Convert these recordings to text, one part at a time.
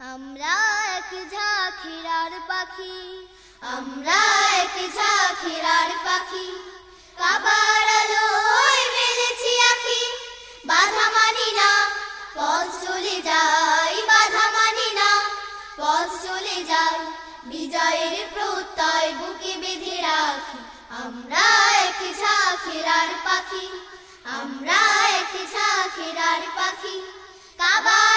আমরা এক ঝাঁখিরার পাখি। আমরা এক ঝাঁখিরার পাখি। কাবার আলোয় মেলেছি আখি। বাধা মানি না পথ চলে যাই বাধা মানি না। পথ চলে যাই বিজয়ের প্রত্যয় বুকে বেঁধে রাখি। আমরা এক ঝাঁখিরার পাখি। আমরা এক ঝাঁখিরার পাখি। কাবার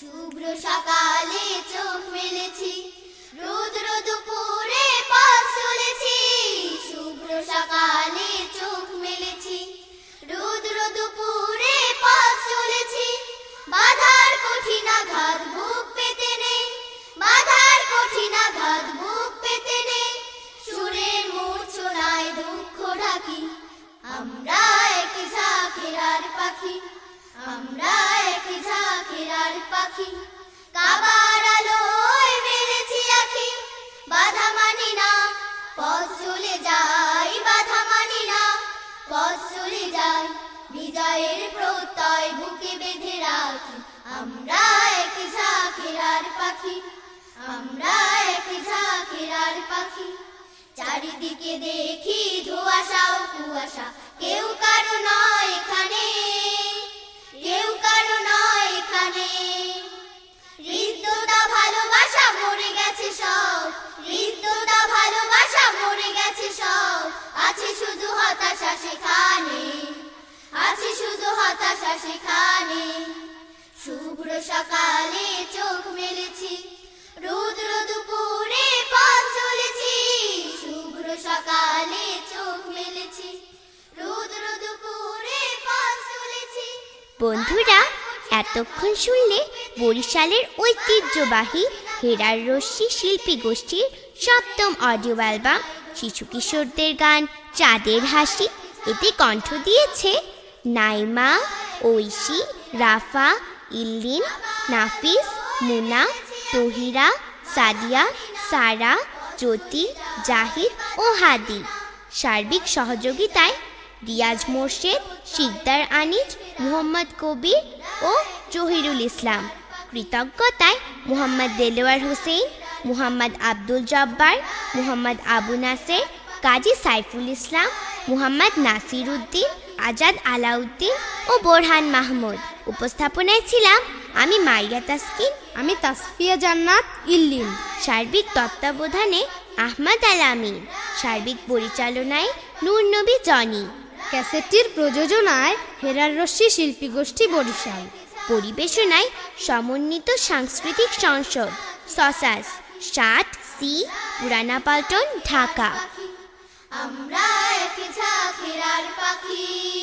শুভ্র সকালে চোখ মেলেছি, রুদ্র দুপুরে পথ চলেছি। শুভ্র সকালে চোখ মেলেছি, রুদ্র দুপুরে পথ চলেছি। বাধার কঠিন আঘাত বুক পেতে নেই, বাধার কঠিন আঘাত বুক পেতে নেই। সুরের মূর্ছনায় দুঃখ ঢাকি, আমরা এক ঝাঁকেরার পাখি, আমরা এক ঝাঁকেরার পাখি, কাবার আলোয় মেলেছি আখি বাধা মানি না, পথ চলে যাই, বাধা মানি না, পথ চলে যাই। বিজয়ের প্রত্যয় বুকে বেঁধে রাখি। আমরা এক ঝাঁকেরার পাখি, আমরা এক ঝাঁকেরার পাখি। চারিদিকে দেখি ধোয়াশা কুয়াশা, কেউ কারও নয় এখানে। হতাশা সেখানে। আছে শুধু হতাশা সেখানে। শুভ্র সকালে চোখ মেলেছি রুদ্র দুপুরে পথ চলেছি। শুভ্র সকালে চোখ মেলেছি রুদ্র দুপুরে পথ চলেছি। বন্ধুরা এতক্ষণ শুনলে বরিশালের ঐতিহ্যবাহী হেরার রশ্মি শিল্পী গোষ্ঠীর সপ্তম অডিও অ্যালবাম শিশু কিশোরদের গান, চাঁদের হাসি, এতে কণ্ঠ দিয়েছে নাইমা, ঐশী, রাফা, ইল্লিন, নাফিস, মুনা, তহিরা, সাদিয়া, সারা, জ্যোতি জাহিদ ও হাদি। সার্বিক সহযোগিতায় রিয়াজ মোর্শেদ, শিকদার আনিজ, মুহম্মদ কবির ও জহিরুল ইসলাম। কৃতজ্ঞতায় মুহাম্মদ দেলোয়ার হোসেন। মুহাম্মদ আব্দুল জব্বার, মুহাম্মদ আবু নাসের, কাজী সাইফুল ইসলাম, মুহাম্মদ নাসির উদ্দিন আজাদ আলাউদ্দিন ও বোরহান মাহমুদ। উপস্থাপনায় ছিলাম আমি মাইয়া তাসকিন, আমি তাসফিয়া জান্নাত ইল্লিন সার্বিক তত্ত্বাবধানে আহমদ আল আমিন। সার্বিক পরিচালনায় নূর নবী জনি। ক্যাসেটটির প্রযোজনায় হেরার রশ্মি শিল্পী গোষ্ঠী বরিশাল। পরিবেশনায় সমন্বিত সাংস্কৃতিক সংসদ, সসাস। সাত সি পুরানা পাল্টন ঢাকা। আমরা এক ঝাঁকেরার পাখি।